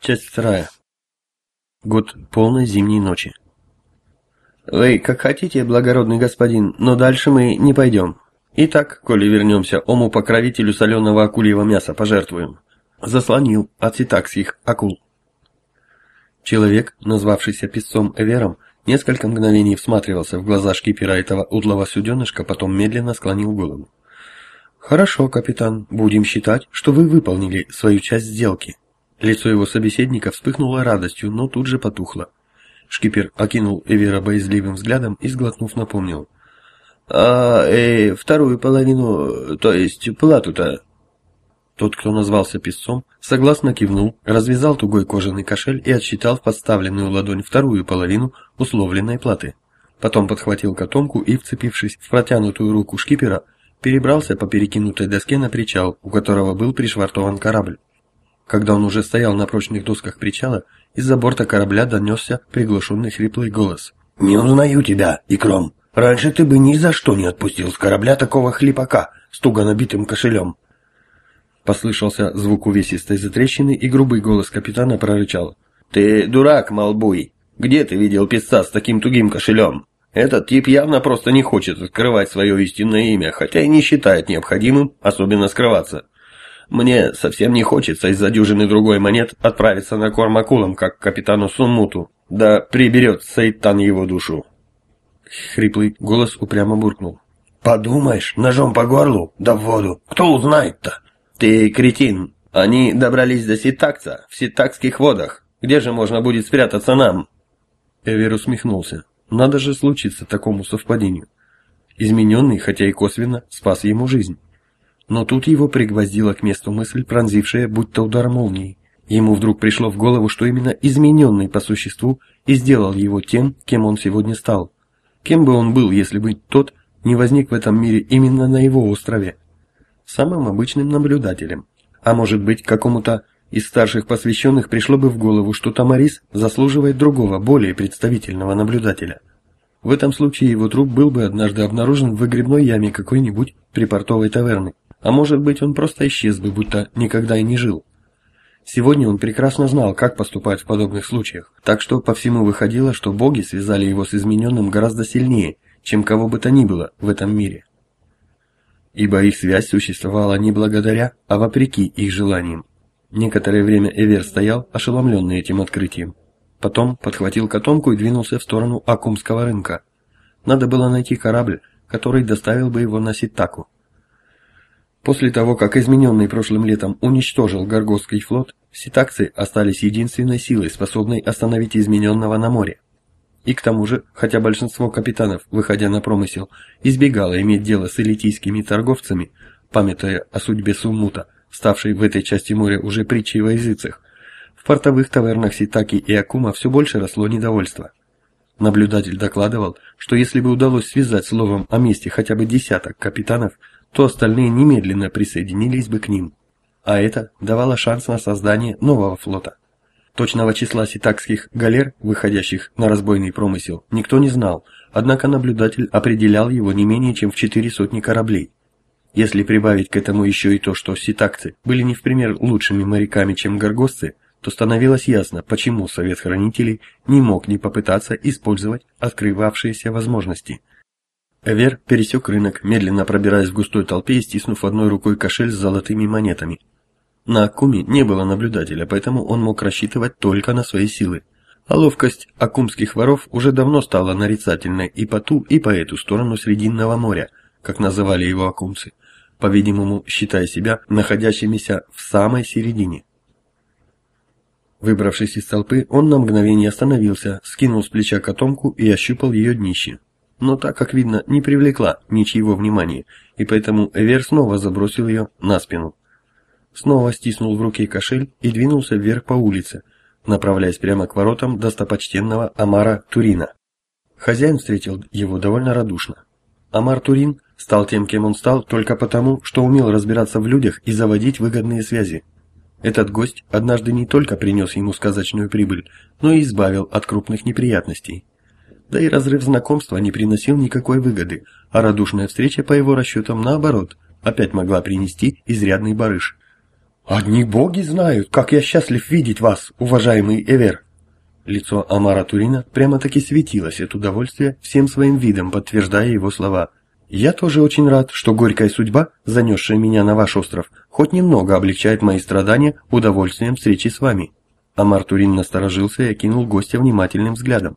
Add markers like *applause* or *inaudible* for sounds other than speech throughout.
Часть вторая. Год полной зимней ночи. Вы как хотите, благородный господин, но дальше мы не пойдем. Итак, коли вернемся, ому покровителю соленого акульего мяса пожертвуем. Заслонил от ситакских акул. Человек, назвавшийся писцом Эвером, несколько мгновений всматривался в глаза шкипера этого утлого суденышка, потом медленно склонил голову. «Хорошо, капитан, будем считать, что вы выполнили свою часть сделки». Лицо его собеседника вспыхнуло радостью, но тут же потухло. Шкипер окинул Эвера боязливым взглядом и, сглотнув, напомнил. «А, э, вторую половину, то есть плату-то?» Тот, кто назвался писцом, согласно кивнул, развязал тугой кожаный кошель и отсчитал в подставленную ладонь вторую половину условленной платы. Потом подхватил котомку и, вцепившись в протянутую руку шкипера, перебрался по перекинутой доске на причал, у которого был пришвартован корабль. Когда он уже стоял на прочных досках причала, из-за борта корабля донесся приглушенный хриплый голос. «Не узнаю тебя, Икром. Раньше ты бы ни за что не отпустил с корабля такого хлипака с туго набитым кошелем». Послышался звук увесистой затрещины, и грубый голос капитана прорычал. «Ты дурак, Малбуй! Где ты видел писца с таким тугим кошелем?» Этот тип явно просто не хочет открывать свое истинное имя, хотя и не считает необходимым особенно скрываться. Мне совсем не хочется из-за дюжины другой монет отправиться на корм акулам, как капитану Суммуту. Да приберет Сайтан его душу. Хриплый голос упрямо буркнул. «Подумаешь, ножом по горлу, да в воду. Кто узнает-то?» «Ты кретин. Они добрались до Ситакца, в Ситакских водах. Где же можно будет спрятаться нам?» Эвер усмехнулся. Надо же случиться такому совпадению. Измененный, хотя и косвенно, спас ему жизнь. Но тут его пригвоздила к месту мысль, пронзившая будто удар молнии. Ему вдруг пришло в голову, что именно измененный по существу и сделал его тем, кем он сегодня стал. Кем бы он был, если бы тот не возник в этом мире именно на его острове? Самым обычным наблюдателем. А может быть, какому-то из старших посвященных пришло бы в голову, что Тамарис заслуживает другого, более представительного наблюдателя. В этом случае его труп был бы однажды обнаружен в выгребной яме какой-нибудь припортовой таверны. А может быть, он просто исчез бы, будто никогда и не жил. Сегодня он прекрасно знал, как поступать в подобных случаях, так что по всему выходило, что боги связали его с измененным гораздо сильнее, чем кого бы то ни было в этом мире. Ибо их связь существовала не благодаря, а вопреки их желаниям. Некоторое время Эвер стоял, ошеломленный этим открытием. Потом подхватил котомку и двинулся в сторону Акумского рынка. Надо было найти корабль, который доставил бы его на Ситаку. После того, как измененный прошлым летом уничтожил Гаргосский флот, ситакцы остались единственной силой, способной остановить измененного на море. И к тому же, хотя большинство капитанов, выходя на промысел, избегало иметь дело с элитийскими торговцами, памятуя о судьбе Суммута, ставшей в этой части моря уже притчей во языцах, в портовых тавернах Ситаки и Акума все больше росло недовольство. Наблюдатель докладывал, что если бы удалось связать словом о месте хотя бы десяток капитанов, то остальные немедленно присоединились бы к ним. А это давало шанс на создание нового флота. Точного числа ситакских галер, выходящих на разбойный промысел, никто не знал, однако наблюдатель определял его не менее чем в четыре сотни кораблей. Если прибавить к этому еще и то, что ситакцы были не в пример лучшими моряками, чем горгосцы, то становилось ясно, почему Совет Хранителей не мог не попытаться использовать открывавшиеся возможности. Эвер пересек рынок, медленно пробираясь в густой толпе и стиснув одной рукой кошель с золотыми монетами. На Акуме не было наблюдателя, поэтому он мог рассчитывать только на свои силы. А ловкость акумских воров уже давно стала нарицательной и по ту, и по эту сторону Срединного моря, как называли его акумцы по-видимому, считая себя находящимися в самой середине. Выбравшись из толпы, он на мгновение остановился, скинул с плеча котомку и ощупал ее днище. Но так, как видно, не привлекла ничьего внимания, и поэтому Эвер снова забросил ее на спину. Снова стиснул в руке кошель и двинулся вверх по улице, направляясь прямо к воротам достопочтенного Амара Турина. Хозяин встретил его довольно радушно. Амар Турин стал тем, кем он стал, только потому, что умел разбираться в людях и заводить выгодные связи. Этот гость однажды не только принес ему сказочную прибыль, но и избавил от крупных неприятностей. Да и разрыв знакомства не приносил никакой выгоды, а радушная встреча, по его расчетам, наоборот, опять могла принести изрядный барыш. «Одни боги знают, как я счастлив видеть вас, уважаемый Эвер!» Лицо Амара Турина прямо-таки светилось от удовольствия, всем своим видом подтверждая его слова. «Я тоже очень рад, что горькая судьба, занесшая меня на ваш остров, хоть немного облегчает мои страдания удовольствием встречи с вами». Амар Турин насторожился и окинул гостя внимательным взглядом.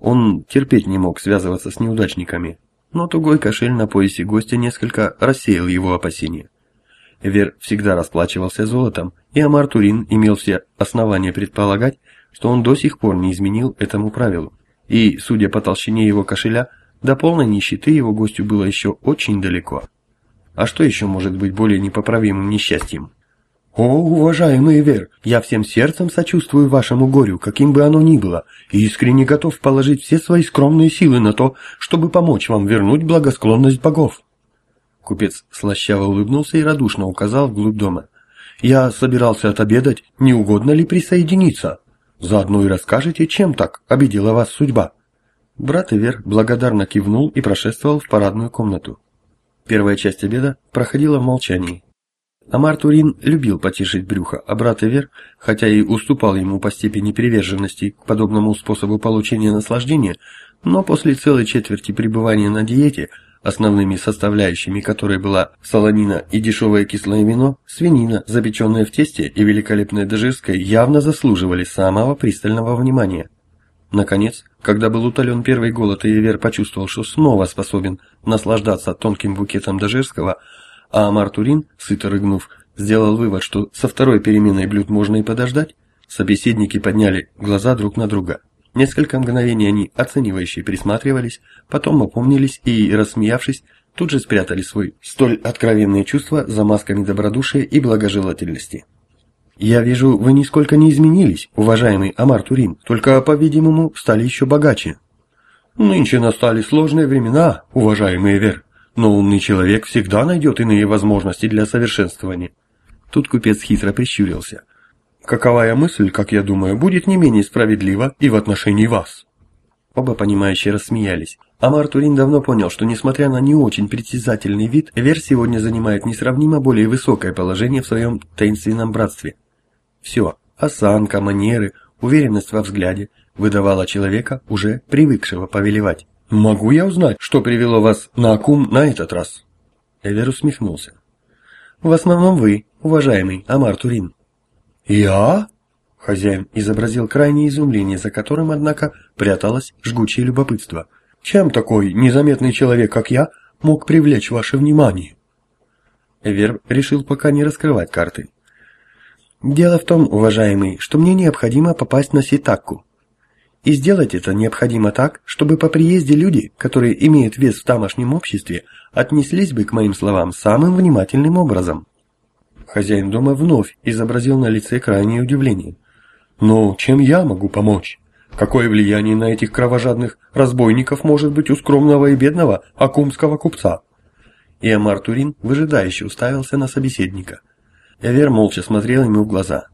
Он терпеть не мог связываться с неудачниками, но тугой кошель на поясе гостя несколько рассеял его опасения. Вер всегда расплачивался золотом, и Амар Турин имел все основания предполагать, что он до сих пор не изменил этому правилу. И, судя по толщине его кошеля, до полной нищеты его гостю было еще очень далеко. А что еще может быть более непоправимым несчастьем? «О, уважаемый Вер, я всем сердцем сочувствую вашему горю, каким бы оно ни было, и искренне готов положить все свои скромные силы на то, чтобы помочь вам вернуть благосклонность богов». Купец слащаво улыбнулся и радушно указал вглубь дома. «Я собирался отобедать, не угодно ли присоединиться? Заодно и расскажете, чем так обидела вас судьба». Брат Ивер благодарно кивнул и прошествовал в парадную комнату. Первая часть обеда проходила в молчании. Амар Турин любил потешить брюхо, а брат Ивер, хотя и уступал ему по степени приверженности к подобному способу получения наслаждения, но после целой четверти пребывания на диете, основными составляющими которой была солонина и дешевое кислое вино, свинина, запеченная в тесте и великолепная дежирская, явно заслуживали самого пристального внимания. Наконец, когда был утолен первый голод и Ивер почувствовал, что снова способен наслаждаться тонким букетом дежирского, а Амар Турин, сыто рыгнув, сделал вывод, что со второй переменой блюд можно и подождать, собеседники подняли глаза друг на друга. Несколько мгновений они оценивающе присматривались, потом опомнились и, рассмеявшись, тут же спрятали свой столь откровенные чувства за масками добродушия и благожелательности. «Я вижу, вы нисколько не изменились, уважаемый Амар Турин, только, по-видимому, стали еще богаче». «Нынче настали сложные времена, уважаемый Вер», но умный человек всегда найдет иные возможности для совершенствования. Тут купец хитро прищурился. Каковая мысль, как я думаю, будет не менее справедлива и в отношении вас. Оба понимающие рассмеялись. Амар Турин давно понял, что несмотря на не очень притязательный вид, Вер сегодня занимает несравнимо более высокое положение в своем таинственном братстве. Все, осанка, манеры, уверенность во взгляде выдавала человека, уже привыкшего повелевать. «Могу я узнать, что привело вас на Акум на этот раз?» Эвер усмехнулся. «В основном вы, уважаемый Амар Турин». «Я?» Хозяин изобразил крайнее изумление, за которым, однако, пряталось жгучее любопытство. «Чем такой незаметный человек, как я, мог привлечь ваше внимание?» Эвер решил пока не раскрывать карты. «Дело в том, уважаемый, что мне необходимо попасть на Ситакку. И сделать это необходимо так, чтобы по приезде люди, которые имеют вес в тамошнем обществе, отнеслись бы к моим словам самым внимательным образом. Хозяин дома вновь изобразил на лице крайнее удивление. «Но чем я могу помочь? Какое влияние на этих кровожадных разбойников может быть у скромного и бедного акумского купца?» И Амар Турин выжидающе уставился на собеседника. Эвер молча смотрел ему в глаза.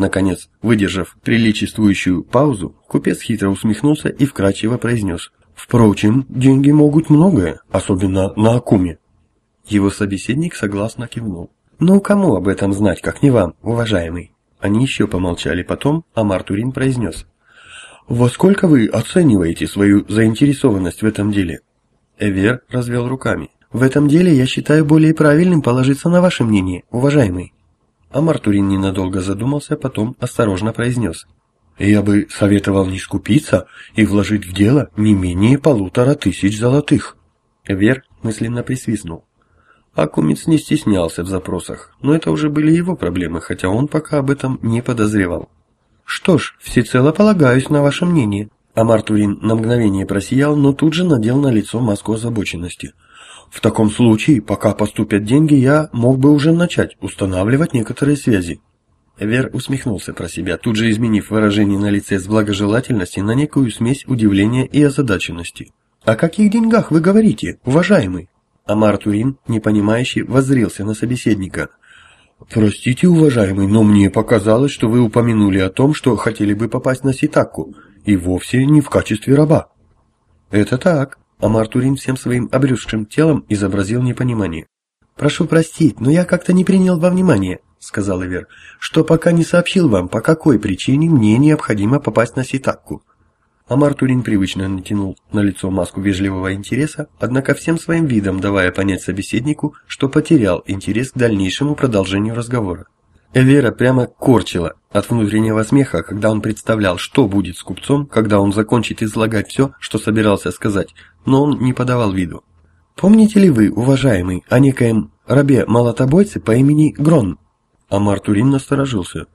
Наконец, выдержав приличествующую паузу, купец хитро усмехнулся и вкрадчиво произнес. «Впрочем, деньги могут многое, особенно на Акуме». Его собеседник согласно кивнул. «Ну, кому об этом знать, как не вам, уважаемый?» Они еще помолчали потом, а Мартурин произнес. «Во сколько вы оцениваете свою заинтересованность в этом деле?» Эвер развел руками. «В этом деле я считаю более правильным положиться на ваше мнение, уважаемый». А Мартурин ненадолго задумался, потом осторожно произнес. «Я бы советовал не скупиться и вложить в дело не менее полутора тысяч золотых». Вер мысленно присвистнул. Акумец не стеснялся в запросах, но это уже были его проблемы, хотя он пока об этом не подозревал. «Что ж, всецело полагаюсь на ваше мнение». А Мартурин на мгновение просиял, но тут же надел на лицо маску озабоченности – в таком случае, пока поступят деньги, я мог бы уже начать устанавливать некоторые связи. Вер усмехнулся про себя, тут же изменив выражение на лице с благожелательности на некую смесь удивления и озадаченности. «О каких деньгах вы говорите, уважаемый?» Амар Турин, непонимающий, воззрился на собеседника. «Простите, уважаемый, но мне показалось, что вы упомянули о том, что хотели бы попасть на Ситакку, и вовсе не в качестве раба». «Это так», а Мартурин всем своим обрюзшим телом изобразил непонимание. «Прошу простить, но я как-то не принял во внимание. сказал Эвер, что пока не сообщил вам, по какой причине мне необходимо попасть на Ситакку. Амар Турин привычно натянул на лицо маску вежливого интереса, однако всем своим видом давая понять собеседнику, что потерял интерес к дальнейшему продолжению разговора. Эвера прямо корчила от внутреннего смеха, когда он представлял, что будет с купцом, когда он закончит излагать все, что собирался сказать, но он не подавал виду. «Помните ли вы, уважаемый, о некоем рабе-молотобойце по имени Грон?» Амар Турин насторожился.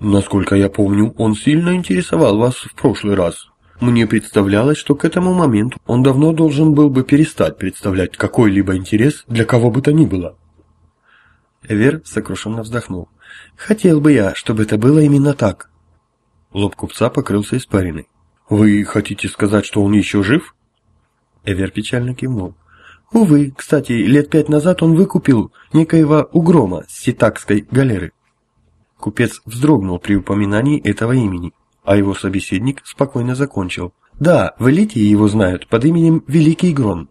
«Насколько я помню, он сильно интересовал вас в прошлый раз. Мне представлялось, что к этому моменту он давно должен был бы перестать представлять какой-либо интерес для кого бы то ни было». Эвер сокрушенно вздохнул. Хотел бы я, чтобы это было именно так. Лоб купца покрылся испариной. Вы хотите сказать, что он еще жив? Эвер печально кивнул. Увы, кстати, лет пять назад он выкупил некоего угрома с ситакской галеры. Купец вздрогнул при упоминании этого имени, а его собеседник спокойно закончил. Да, в элите его знают под именем Великий Грон.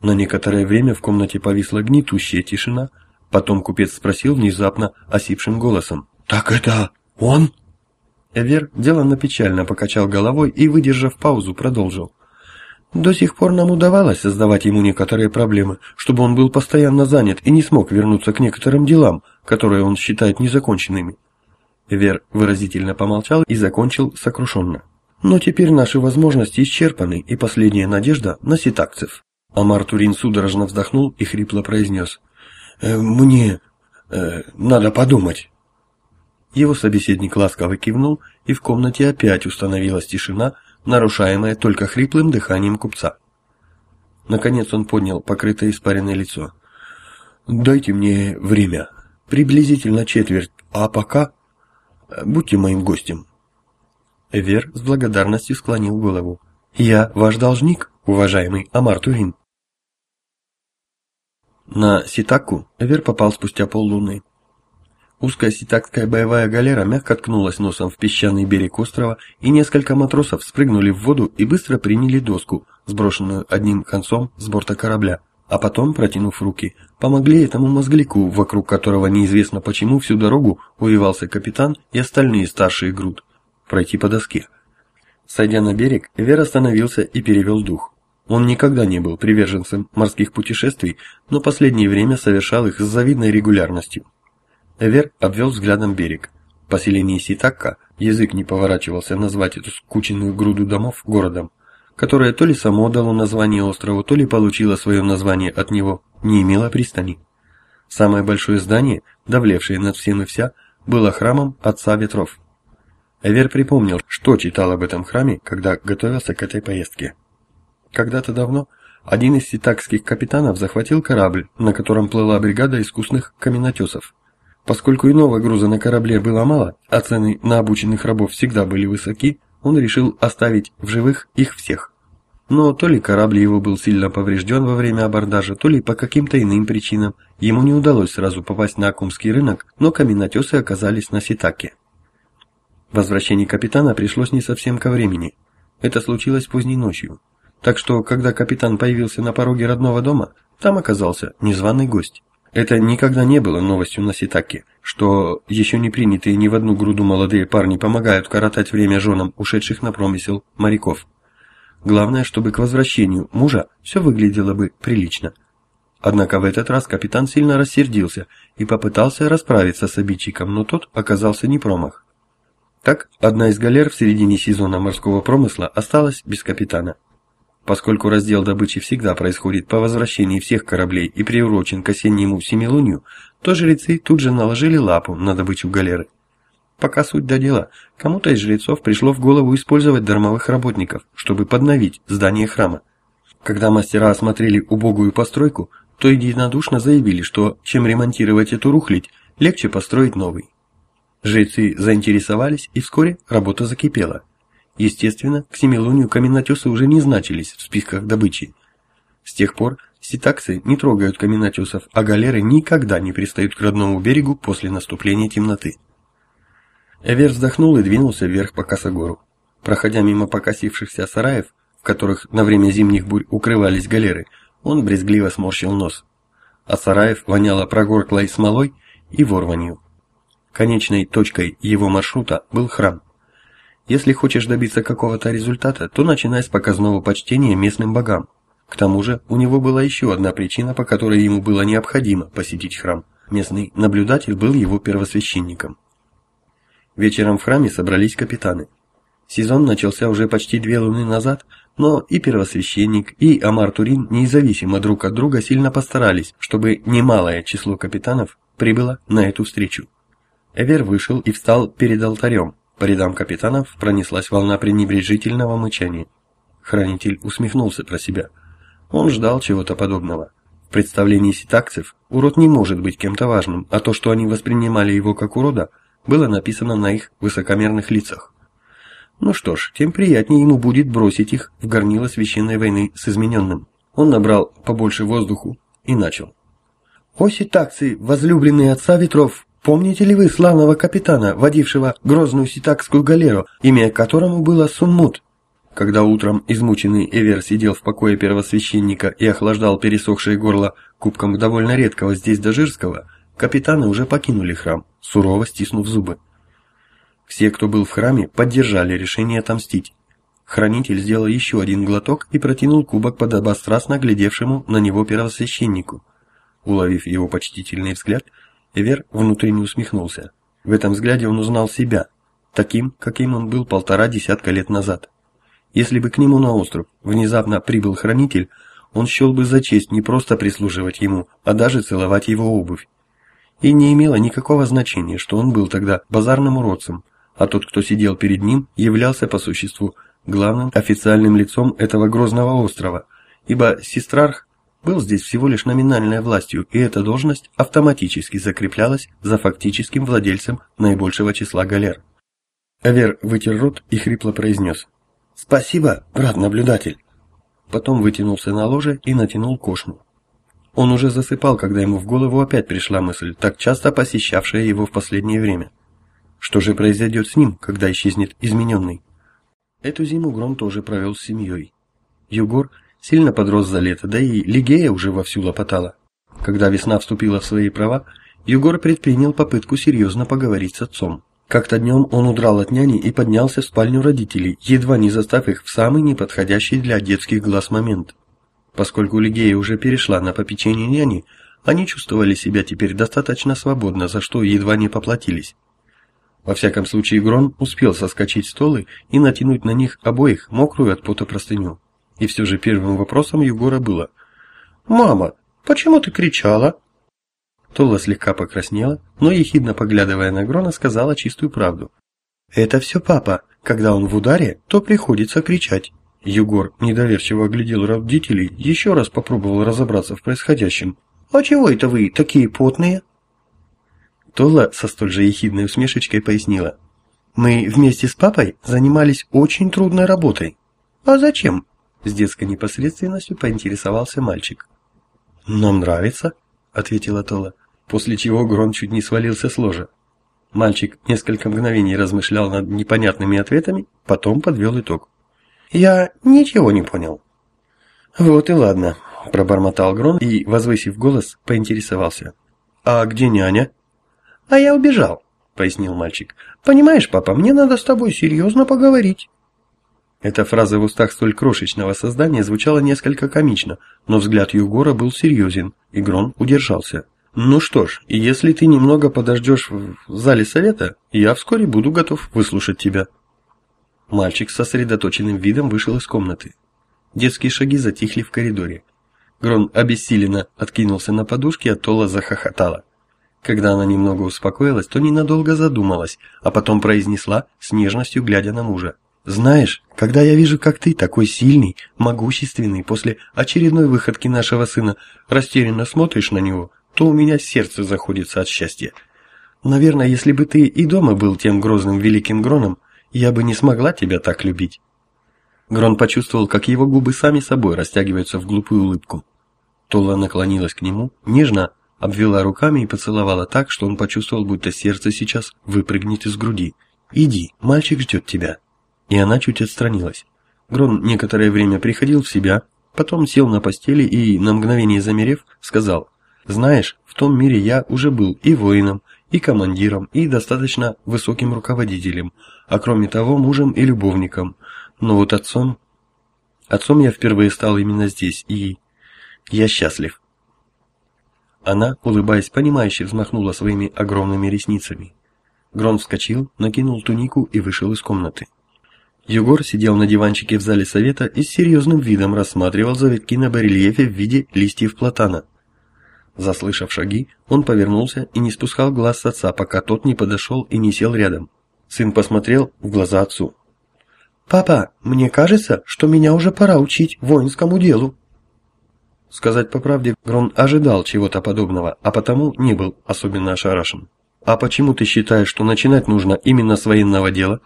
На некоторое время в комнате повисла гнетущая тишина, Потом купец спросил внезапно осипшим голосом. «Так это он?» Эвер деланно печально покачал головой и, выдержав паузу, продолжил. До сих пор нам удавалось создавать ему некоторые проблемы, чтобы он был постоянно занят и не смог вернуться к некоторым делам, которые он считает незаконченными. Эвер выразительно помолчал и закончил сокрушенно. Но теперь наши возможности исчерпаны, и последняя надежда на ситакцев. Амар Турин судорожно вздохнул и хрипло произнес. Э, «Мне э, надо подумать». Его собеседник ласково кивнул, и в комнате опять установилась тишина, нарушаемая только хриплым дыханием купца. Наконец он поднял покрытое испаренное лицо. «Дайте мне время. Приблизительно четверть. А пока... Э, будьте моим гостем». Эвер с благодарностью склонил голову. «Я ваш должник, уважаемый Амар Турин». На Ситаку Эвер попал спустя поллуны. Узкая ситакская боевая галера мягко ткнулась носом в песчаный берег острова, и несколько матросов спрыгнули в воду и быстро приняли доску, сброшенную одним концом с борта корабля, а потом, протянув руки, помогли этому мозгляку, вокруг которого неизвестно почему всю дорогу увивался капитан и остальные старшие груд, пройти по доске. Сойдя на берег, Эвер остановился и перевел дух. Он никогда не был приверженцем морских путешествий, но последнее время совершал их с завидной регулярностью. Эвер обвел взглядом берег. Поселение Ситакка, язык не поворачивался назвать эту скученную груду домов городом, которое то ли само дало название острову, то ли получило свое название от него, не имело пристани. Самое большое здание, давлевшее над всем и вся, было храмом Отца Ветров. Эвер припомнил, что читал об этом храме, когда готовился к этой поездке. Когда-то давно один из ситакских капитанов захватил корабль, на котором плыла бригада искусных каменотесов. Поскольку иного груза на корабле было мало, а цены на обученных рабов всегда были высоки, он решил оставить в живых их всех. Но то ли корабль его был сильно поврежден во время абордажа, то ли по каким-то иным причинам ему не удалось сразу попасть на Акумский рынок, но каменотесы оказались на Ситаке. Возвращение капитана пришлось не совсем ко времени. Это случилось поздней ночью. Так что, когда капитан появился на пороге родного дома, там оказался незваный гость. Это никогда не было новостью на Ситаке, что еще не принятые ни в одну груду молодые парни помогают коротать время женам ушедших на промысел моряков. Главное, чтобы к возвращению мужа все выглядело бы прилично. Однако в этот раз капитан сильно рассердился и попытался расправиться с обидчиком, но тот оказался не промах. Так, одна из галер в середине сезона морского промысла осталась без капитана. Поскольку раздел добычи всегда происходит по возвращении всех кораблей и приурочен к осеннему семилунию, то жрецы тут же наложили лапу на добычу галеры. Пока суть до дела, кому-то из жрецов пришло в голову использовать дармовых работников, чтобы подновить здание храма. Когда мастера осмотрели убогую постройку, то единодушно заявили, что чем ремонтировать эту рухлядь, легче построить новый. Жрецы заинтересовались, и вскоре работа закипела – Естественно, к семилунию каменотесы уже не значились в списках добычи. С тех пор ситаксы не трогают каменотесов, а галеры никогда не пристают к родному берегу после наступления темноты. Эвер вздохнул и двинулся вверх по косогору. Проходя мимо покосившихся сараев, в которых на время зимних бурь укрывались галеры, он брезгливо сморщил нос. А сараев воняло прогорклой смолой и ворванью. Конечной точкой его маршрута был храм. Если хочешь добиться какого-то результата, то начинай с показного почтения местным богам. К тому же, у него была еще одна причина, по которой ему было необходимо посетить храм. Местный наблюдатель был его первосвященником. Вечером в храме собрались капитаны. Сезон начался уже почти две луны назад, но и первосвященник, и Амар Турин независимо друг от друга сильно постарались, чтобы немалое число капитанов прибыло на эту встречу. Эвер вышел и встал перед алтарем. По рядам капитанов пронеслась волна пренебрежительного мычания. Хранитель усмехнулся про себя. Он ждал чего-то подобного. В представлении ситакцев урод не может быть кем-то важным, а то, что они воспринимали его как урода, было написано на их высокомерных лицах. Ну что ж, тем приятнее ему будет бросить их в горнило священной войны с измененным. Он набрал побольше воздуху и начал. «О ситакцы, возлюбленные отца ветров, помните ли вы славного капитана, водившего грозную ситакскую галеру, имя которому было Суммут?» Когда утром измученный Эвер сидел в покое первосвященника и охлаждал пересохшее горло кубком довольно редкого здесь дожирского, капитаны уже покинули храм, сурово стиснув зубы. Все, кто был в храме, поддержали решение отомстить. Хранитель сделал еще один глоток и протянул кубок подобострастно глядевшему на него первосвященнику. Уловив его почтительный взгляд, Эвер внутренне усмехнулся. В этом взгляде он узнал себя, таким, каким он был полтора десятка лет назад. Если бы к нему на остров внезапно прибыл хранитель, он счел бы за честь не просто прислуживать ему, а даже целовать его обувь. И не имело никакого значения, что он был тогда базарным уродцем, а тот, кто сидел перед ним, являлся по существу главным официальным лицом этого грозного острова, ибо Сестрарх был здесь всего лишь номинальной властью, и эта должность автоматически закреплялась за фактическим владельцем наибольшего числа галер. Авер вытер рот и хрипло произнес «Спасибо, брат-наблюдатель». Потом вытянулся на ложе и натянул кошму. Он уже засыпал, когда ему в голову опять пришла мысль, так часто посещавшая его в последнее время. Что же произойдет с ним, когда исчезнет измененный? Эту зиму Гром тоже провел с семьей. Югор сильно подрос за лето, да и Лигея уже вовсю лопотала. Когда весна вступила в свои права, Югор предпринял попытку серьезно поговорить с отцом. Как-то днем он удрал от няни и поднялся в спальню родителей, едва не застав их в самый неподходящий для детских глаз момент. Поскольку Лигея уже перешла на попечение няни, они чувствовали себя теперь достаточно свободно, за что едва не поплатились. Во всяком случае, Грон успел соскочить с столы и натянуть на них обоих мокрую от пота простыню. И все же первым вопросом Егора было «Мама, почему ты кричала?» Тола слегка покраснела, но, ехидно поглядывая на Грона, сказала чистую правду. «Это все папа. Когда он в ударе, то приходится кричать». Егор недоверчиво оглядел родителей, еще раз попробовал разобраться в происходящем. «А чего это вы такие потные?» Тола со столь же ехидной усмешечкой пояснила. «Мы вместе с папой занимались очень трудной работой». «А зачем?» С детской непосредственностью поинтересовался мальчик. «Нам нравится», — ответила Тола, после чего Грон чуть не свалился с ложа. Мальчик несколько мгновений размышлял над непонятными ответами, потом подвел итог. «Я ничего не понял». «Вот и ладно», — пробормотал Грон и, возвысив голос, поинтересовался. «А где няня?» «А я убежал», — пояснил мальчик. «Понимаешь, папа, мне надо с тобой серьезно поговорить». Эта фраза в устах столь крошечного создания звучала несколько комично, но взгляд Югора был серьезен, и Грон удержался. «Ну что ж, если ты немного подождешь в зале совета, я вскоре буду готов выслушать тебя». Мальчик с сосредоточенным видом вышел из комнаты. Детские шаги затихли в коридоре. Грон обессиленно откинулся на подушке, а Тола захохотала. Когда она немного успокоилась, то ненадолго задумалась, а потом произнесла, с нежностью глядя на мужа. «Знаешь, когда я вижу, как ты, такой сильный, могущественный, после очередной выходки нашего сына, растерянно смотришь на него, то у меня сердце заходится от счастья. Наверное, если бы ты и дома был тем грозным великим Гроном, я бы не смогла тебя так любить». Грон почувствовал, как его губы сами собой растягиваются в глупую улыбку. Тола наклонилась к нему, нежно, обвела руками и поцеловала так, что он почувствовал, будто сердце сейчас выпрыгнет из груди. «Иди, мальчик ждет тебя». И она чуть отстранилась. Грон некоторое время приходил в себя, потом сел на постели и, на мгновение замерев, сказал Знаешь, в том мире я уже был и воином, и командиром, и достаточно высоким руководителем, а кроме того мужем и любовником. Но вот отцом... Отцом я впервые стал именно здесь, и... Я счастлив. Она, улыбаясь понимающе, взмахнула своими огромными ресницами. Грон вскочил, накинул тунику и вышел из комнаты. Егор сидел на диванчике в зале совета и с серьезным видом рассматривал завитки на барельефе в виде листьев платана. Заслышав шаги, он повернулся и не спускал глаз с отца, пока тот не подошел и не сел рядом. Сын посмотрел в глаза отцу. «Папа, мне кажется, что меня уже пора учить воинскому делу». Сказать по правде, Грон ожидал чего-то подобного, а потому не был особенно ошарашен. «А почему ты считаешь, что начинать нужно именно с военного дела?»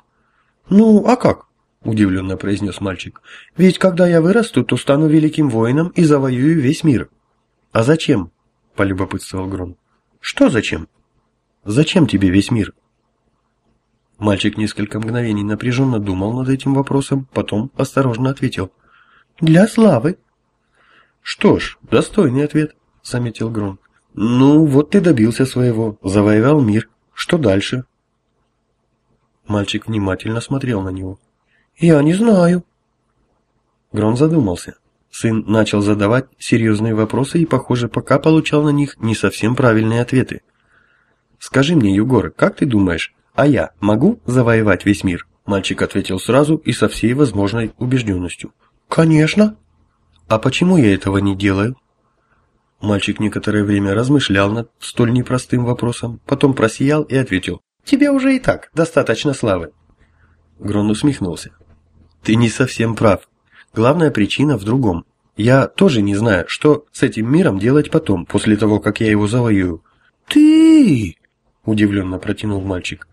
«Ну, а как?» – удивленно произнес мальчик. «Ведь когда я вырасту, то стану великим воином и завоюю весь мир». «А зачем?» – полюбопытствовал Грон. «Что зачем?» «Зачем тебе весь мир?» Мальчик несколько мгновений напряженно думал над этим вопросом, потом осторожно ответил. «Для славы». «Что ж, достойный ответ», — заметил Грон. «Ну, вот ты добился своего, завоевал мир. Что дальше?» Мальчик внимательно смотрел на него. «Я не знаю». Грон задумался. Сын начал задавать серьезные вопросы и, похоже, пока получал на них не совсем правильные ответы. «Скажи мне, Югор, как ты думаешь, а я могу завоевать весь мир?» Мальчик ответил сразу и со всей возможной убежденностью. «Конечно!» «А почему я этого не делаю?» Мальчик некоторое время размышлял над столь непростым вопросом, потом просиял и ответил. «Тебе уже и так достаточно славы». Грон усмехнулся. «Ты не совсем прав. Главная причина в другом. Я тоже не знаю, что с этим миром делать потом, после того, как я его завоюю». «Ты...» – удивленно протянул мальчик.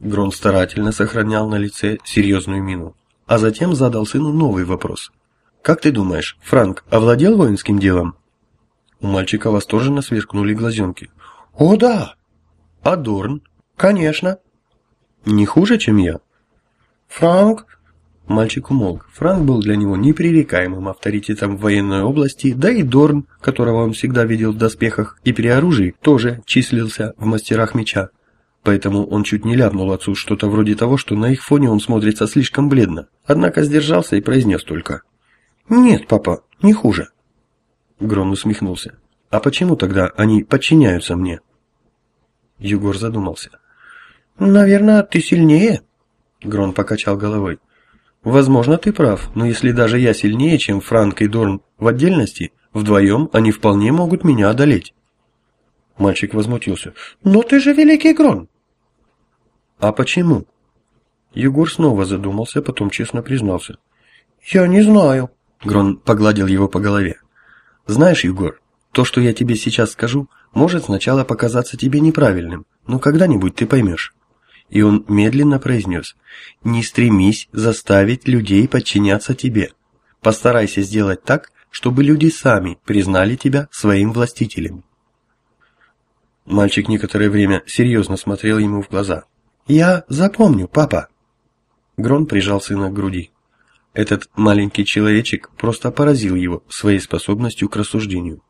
Грон старательно сохранял на лице серьезную мину, а затем задал сыну новый вопрос – «Как ты думаешь, Франк овладел воинским делом?» У мальчика восторженно сверкнули глазенки. «О, да!» «А Дорн?» «Конечно!» «Не хуже, чем я?» «Франк?» Мальчик умолк. Франк был для него непререкаемым авторитетом в военной области, да и Дорн, которого он всегда видел в доспехах и при оружии, тоже числился в мастерах меча. Поэтому он чуть не ляпнул отцу что-то вроде того, что на их фоне он смотрится слишком бледно. Однако сдержался и произнес только «Нет, папа, не хуже». Грон усмехнулся. «А почему тогда они подчиняются мне?» Егор задумался. «Наверное, ты сильнее?» Грон покачал головой. «Возможно, ты прав, но если даже я сильнее, чем Франк и Дорн в отдельности, вдвоем они вполне могут меня одолеть». Мальчик возмутился. «Но ты же великий Грон!» «А почему?» Егор снова задумался, потом честно признался. «Я не знаю». Грон погладил его по голове. «Знаешь, Егор, то, что я тебе сейчас скажу, может сначала показаться тебе неправильным, но когда-нибудь ты поймешь». И он медленно произнес, «Не стремись заставить людей подчиняться тебе. Постарайся сделать так, чтобы люди сами признали тебя своим властителем». Мальчик некоторое время серьезно смотрел ему в глаза. «Я запомню, папа». Грон прижал сына к груди. Этот маленький человечек просто поразил его своей способностью к рассуждению.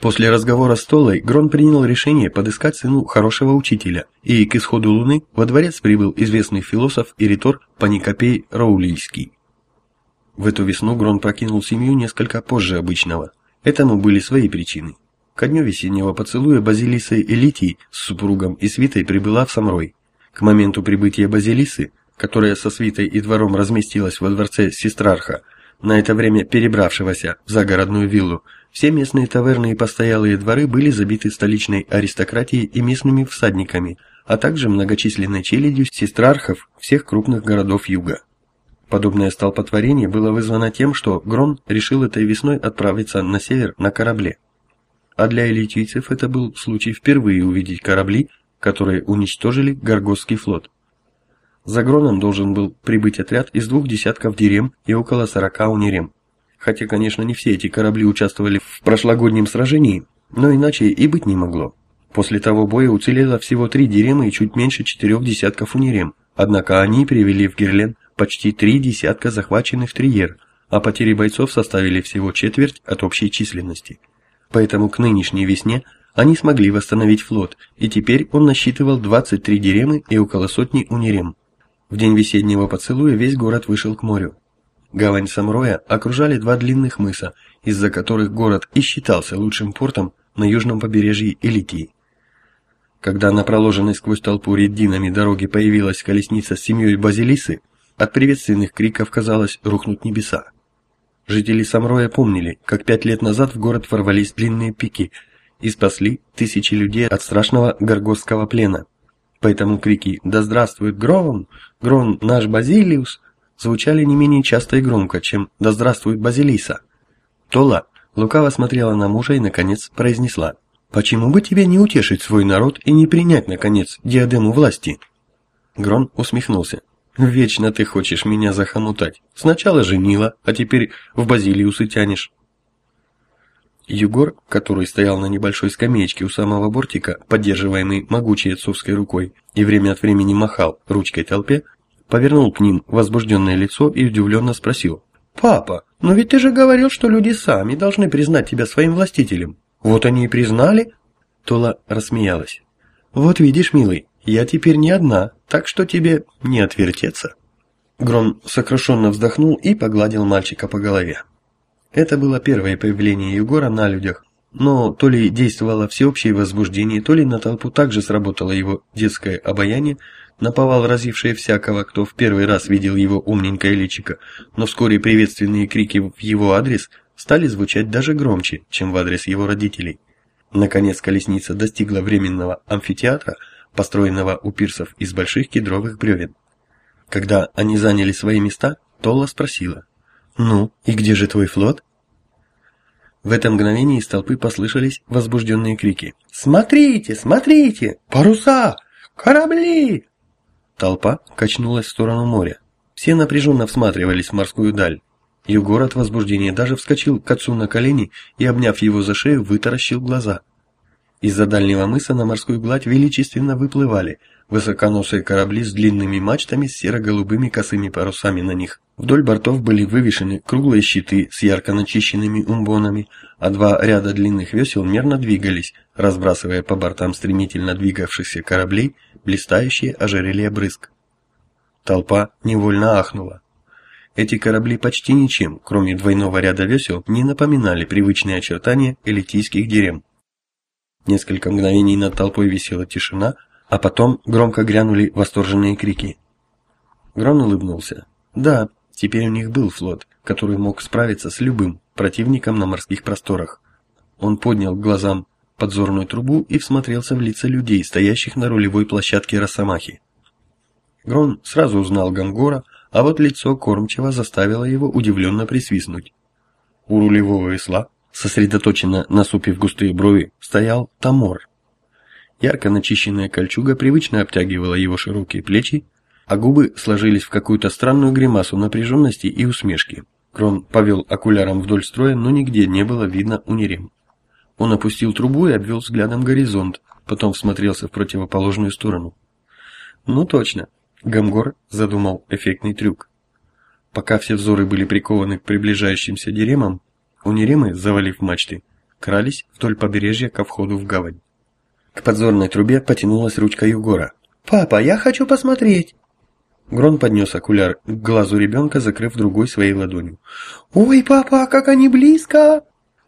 После разговора с Толой Грон принял решение подыскать сыну хорошего учителя, и к исходу Луны во дворец прибыл известный философ и ритор Паникопей Раулийский. В эту весну Грон прокинул семью несколько позже обычного. Этому были свои причины. Ко дню весеннего поцелуя Базилиса Элитий с супругом и свитой прибыла в Самрой. К моменту прибытия Базилисы которая со свитой и двором разместилась во дворце Сестрарха, на это время перебравшегося в загородную виллу, все местные таверны и постоялые дворы были забиты столичной аристократией и местными всадниками, а также многочисленной челядью сестрархов всех крупных городов юга. Подобное столпотворение было вызвано тем, что Грон решил этой весной отправиться на север на корабле. А для элитийцев это был случай впервые увидеть корабли, которые уничтожили Гаргосский флот. За Гроном должен был прибыть отряд из двух десятков дирем и около сорока унирем. Хотя, конечно, не все эти корабли участвовали в прошлогоднем сражении, но иначе и быть не могло. После того боя уцелело всего три дирема и чуть меньше четырех десятков унирем, однако они привели в Герлен почти три десятка захваченных триер, а потери бойцов составили всего четверть от общей численности. Поэтому к нынешней весне они смогли восстановить флот, и теперь он насчитывал 23 диремы и около сотни унирем. В день весеннего поцелуя весь город вышел к морю. Гавань Самроя окружали два длинных мыса, из-за которых город и считался лучшим портом на южном побережье Элитии. Когда на проложенной сквозь толпу реддинами дороге появилась колесница с семьей Базилисы, от приветственных криков, казалось, рухнут небеса. Жители Самроя помнили, как пять лет назад в город ворвались длинные пики и спасли тысячи людей от страшного горгостского плена. Поэтому крики «Да здравствует Грон! Грон наш Базилиус!» Звучали не менее часто и громко, чем «Да здравствует Базилиса!». Тола лукаво смотрела на мужа и, наконец, произнесла «Почему бы тебе не утешить свой народ и не принять, наконец, диадему власти?» Грон усмехнулся. «Вечно ты хочешь меня захомутать. Сначала женила, а теперь в Базилиусы тянешь». Югор, который стоял на небольшой скамеечке у самого бортика, поддерживаемый могучей отцовской рукой, и время от времени махал ручкой толпе, повернул к ним возбужденное лицо и удивленно спросил. «Папа, но ведь ты же говорил, что люди сами должны признать тебя своим властителем. Вот они и признали?» Тола рассмеялась. «Вот видишь, милый, я теперь не одна, так что тебе не отвертеться». Грон сокрушенно вздохнул и погладил мальчика по голове. Это было первое появление Егора на людях, но то ли действовало всеобщее возбуждение, то ли на толпу также сработало его детское обаяние, наповал разившее всякого, кто в первый раз видел его умненькое личико, но вскоре приветственные крики в его адрес стали звучать даже громче, чем в адрес его родителей. Наконец колесница достигла временного амфитеатра, построенного у пирсов из больших кедровых бревен. Когда они заняли свои места, Толла спросила, «Ну, и где же твой флот?» В это мгновение из толпы послышались возбужденные крики. «Смотрите, смотрите! Паруса! Корабли!» Толпа качнулась в сторону моря. Все напряженно всматривались в морскую даль. Югор от возбуждения даже вскочил к отцу на колени и, обняв его за шею, вытаращил глаза. Из-за дальнего мыса на морскую гладь величественно выплывали высоконосые корабли с длинными мачтами с серо-голубыми косыми парусами на них. Вдоль бортов были вывешены круглые щиты с ярко начищенными умбонами, а два ряда длинных весел мерно двигались, разбрасывая по бортам стремительно двигавшихся кораблей блистающие ожерелья брызг. Толпа невольно ахнула. Эти корабли почти ничем, кроме двойного ряда весел, не напоминали привычные очертания элитийских дерем. Несколько мгновений над толпой висела тишина, а потом громко грянули восторженные крики. Грон улыбнулся. Да, теперь у них был флот, который мог справиться с любым противником на морских просторах. Он поднял к глазам подзорную трубу и всмотрелся в лица людей, стоящих на рулевой площадке Росомахи. Грон сразу узнал Гамгора, а вот лицо кормчего заставило его удивленно присвистнуть. У рулевого весла, сосредоточенно насупив густые брови, стоял Тамор. Ярко начищенная кольчуга привычно обтягивала его широкие плечи, а губы сложились в какую-то странную гримасу напряженности и усмешки. Крон повел окуляром вдоль строя, но нигде не было видно унирем. Он опустил трубу и обвел взглядом горизонт, потом всмотрелся в противоположную сторону. Ну точно, Гамгор задумал эффектный трюк. Пока все взоры были прикованы к приближающимся деремам, униремы, завалив мачты, крались вдоль побережья ко входу в гавань. К подзорной трубе потянулась ручка Югора. «Папа, я хочу посмотреть!» Грон поднес окуляр к глазу ребенка, закрыв другой своей ладонью. «Ой, папа, как они близко!»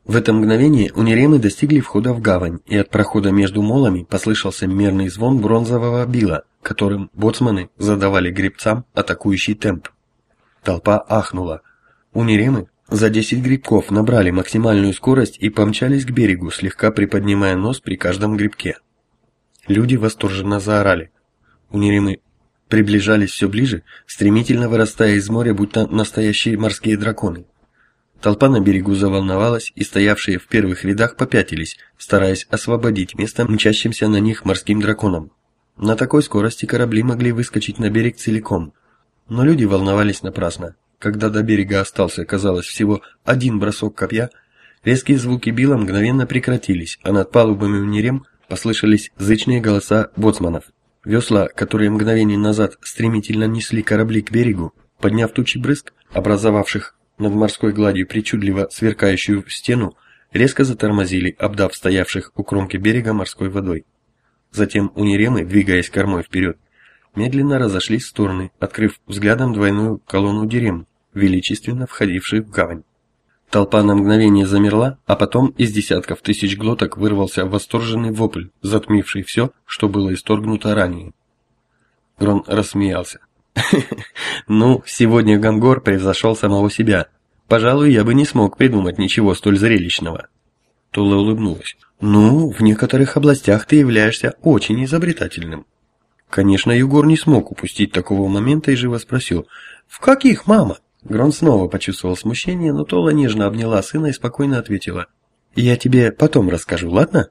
В это мгновение униремы достигли входа в гавань, и от прохода между молами послышался мерный звон бронзового била, которым боцманы задавали гребцам атакующий темп. Толпа ахнула. Униремы за 10 грибков набрали максимальную скорость и помчались к берегу, слегка приподнимая нос при каждом грибке. Люди восторженно заорали. Униримы приближались все ближе, стремительно вырастая из моря, будто настоящие морские драконы. Толпа на берегу заволновалась, и стоявшие в первых рядах попятились, стараясь освободить место мчащимся на них морским драконам. На такой скорости корабли могли выскочить на берег целиком. Но люди волновались напрасно. Когда до берега остался, казалось, всего один бросок копья, резкие звуки била мгновенно прекратились, а над палубами в Нерем послышались зычные голоса боцманов. Весла, которые мгновение назад стремительно несли корабли к берегу, подняв тучи брызг, образовавших над морской гладью причудливо сверкающую стену, резко затормозили, обдав стоявших у кромки берега морской водой. Затем униремы, двигаясь кормой вперед, медленно разошлись в стороны, открыв взглядом двойную колонну дерем, величественно входивших в гавань. Толпа на мгновение замерла, а потом из десятков тысяч глоток вырвался восторженный вопль, затмивший все, что было исторгнуто ранее. Грон рассмеялся. *laughs* «Ну, сегодня Гамгор превзошел самого себя. Пожалуй, я бы не смог придумать ничего столь зрелищного». Тула улыбнулась. «Ну, в некоторых областях ты являешься очень изобретательным». Конечно, Югор не смог упустить такого момента и живо спросил. «В каких, мама?» Грон снова почувствовал смущение, но Тола нежно обняла сына и спокойно ответила. «Я тебе потом расскажу, ладно?»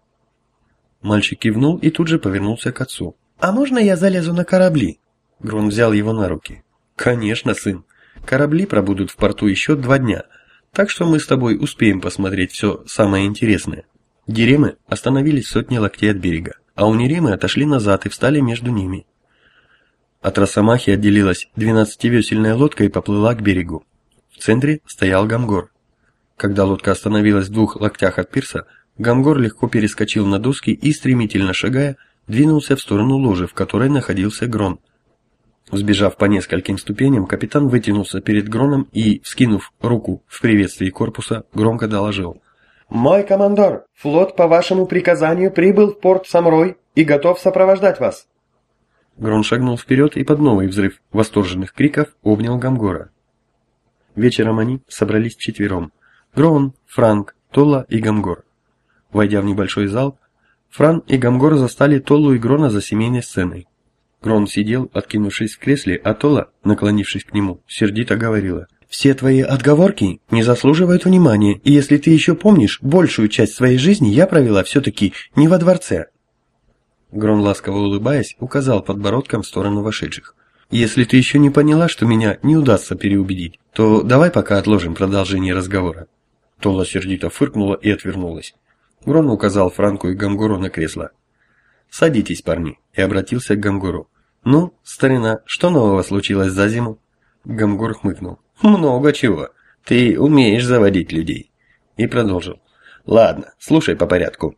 Мальчик кивнул и тут же повернулся к отцу. «А можно я залезу на корабли?» Грон взял его на руки. «Конечно, сын. Корабли пробудут в порту еще два дня, так что мы с тобой успеем посмотреть все самое интересное». Деремы остановились сотни локтей от берега, а униремы отошли назад и встали между ними. От Росомахи отделилась двенадцативесельная лодка и поплыла к берегу. В центре стоял Гамгор. Когда лодка остановилась в двух локтях от пирса, Гамгор легко перескочил на доски и, стремительно шагая, двинулся в сторону ложи, в которой находился Грон. Сбежав по нескольким ступеням, капитан вытянулся перед Гроном и, вскинув руку в приветствии корпуса, громко доложил. «Мой командор, флот по вашему приказанию прибыл в порт Самрой и готов сопровождать вас». Грон шагнул вперед и под новый взрыв восторженных криков обнял Гамгора. Вечером они собрались вчетвером. Грон, Франк, Тола и Гамгор. Войдя в небольшой зал, Фран и Гамгор застали Толлу и Грона за семейной сценой. Грон сидел, откинувшись в кресле, а Тола, наклонившись к нему, сердито говорила. «Все твои отговорки не заслуживают внимания, и если ты еще помнишь, большую часть своей жизни я провела все-таки не во дворце, Грон, ласково улыбаясь, указал подбородком в сторону вошедших. «Если ты еще не поняла, что меня не удастся переубедить, то давай пока отложим продолжение разговора». Тола сердито фыркнула и отвернулась. Грон указал Франку и Гамгору на кресло. «Садитесь, парни», и обратился к Гамгору. «Ну, старина, что нового случилось за зиму?» Гамгор хмыкнул. «Много чего. Ты умеешь заводить людей». И продолжил. «Ладно, слушай по порядку».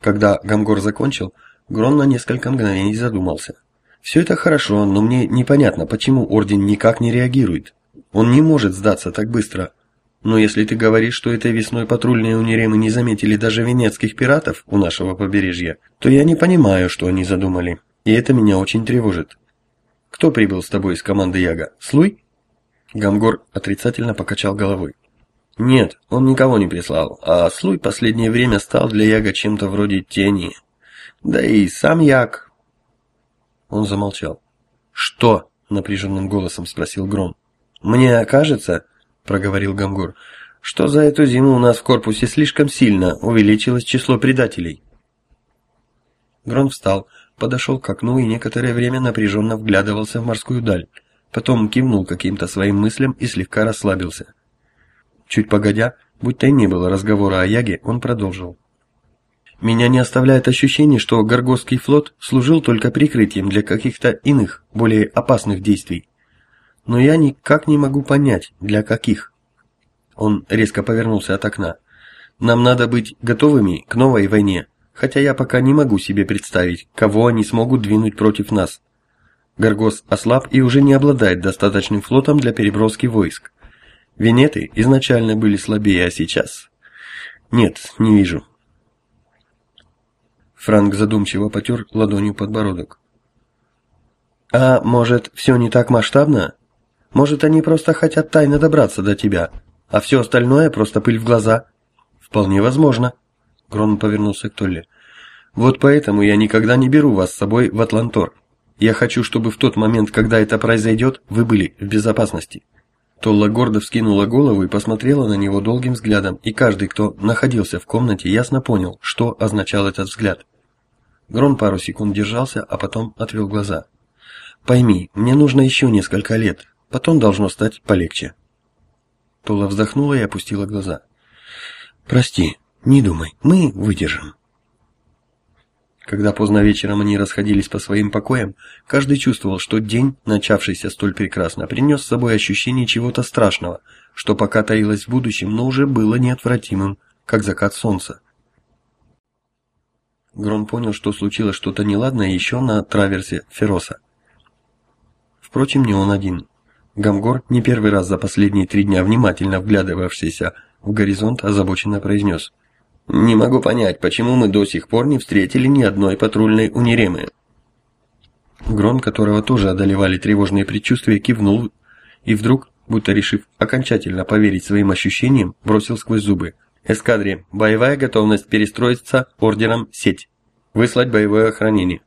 Когда Гамгор закончил, Грон на несколько мгновений задумался. Все это хорошо, но мне непонятно, почему Орден никак не реагирует. Он не может сдаться так быстро. Но если ты говоришь, что этой весной патрульные униремы не заметили даже венецких пиратов у нашего побережья, то я не понимаю, что они задумали. И это меня очень тревожит. Кто прибыл с тобой из команды Яга? Слуй? Гамгор отрицательно покачал головой. Нет, он никого не прислал, а Слуй последнее время стал для Яга чем-то вроде тени. Да и сам Як. Он замолчал. Что? напряженным голосом спросил Гром. Мне кажется, проговорил Гамгур, что за эту зиму у нас в корпусе слишком сильно увеличилось число предателей. Грон встал, подошел к окну и некоторое время напряженно вглядывался в морскую даль. Потом кивнул каким-то своим мыслям и слегка расслабился. Чуть погодя, будто и не было разговора о Яге, он продолжил. Меня не оставляет ощущение, что Горгосский флот служил только прикрытием для каких-то иных, более опасных действий. Но я никак не могу понять, для каких. Он резко повернулся от окна. Нам надо быть готовыми к новой войне, хотя я пока не могу себе представить, кого они смогут двинуть против нас. Горгос ослаб и уже не обладает достаточным флотом для переброски войск. Венеты изначально были слабее, а сейчас... Нет, не вижу. Франк задумчиво потер ладонью подбородок. «А может, все не так масштабно? Может, они просто хотят тайно добраться до тебя, а все остальное просто пыль в глаза?» «Вполне возможно», — Грон повернулся к Толле. «Вот поэтому я никогда не беру вас с собой в Атлантор. Я хочу, чтобы в тот момент, когда это произойдет, вы были в безопасности». Толла гордо вскинула голову и посмотрела на него долгим взглядом, и каждый, кто находился в комнате, ясно понял, что означал этот взгляд. Грон пару секунд держался, а потом отвел глаза. «Пойми, мне нужно еще несколько лет, потом должно стать полегче». Толла вздохнула и опустила глаза. «Прости, не думай, мы выдержим». Когда поздно вечером они расходились по своим покоям, каждый чувствовал, что день, начавшийся столь прекрасно, принес с собой ощущение чего-то страшного, что пока таилось в будущем, но уже было неотвратимым, как закат солнца. Грон понял, что случилось что-то неладное еще на траверсе Фероса. Впрочем, не он один. Гамгор, не первый раз за последние три дня внимательно вглядывавшийся в горизонт, озабоченно произнес. «Не могу понять, почему мы до сих пор не встретили ни одной патрульной униремы». Грон, которого тоже одолевали тревожные предчувствия, кивнул и вдруг, будто решив окончательно поверить своим ощущениям, бросил сквозь зубы. «Эскадре, боевая готовность перестроиться ордером сеть. Выслать боевое охранение».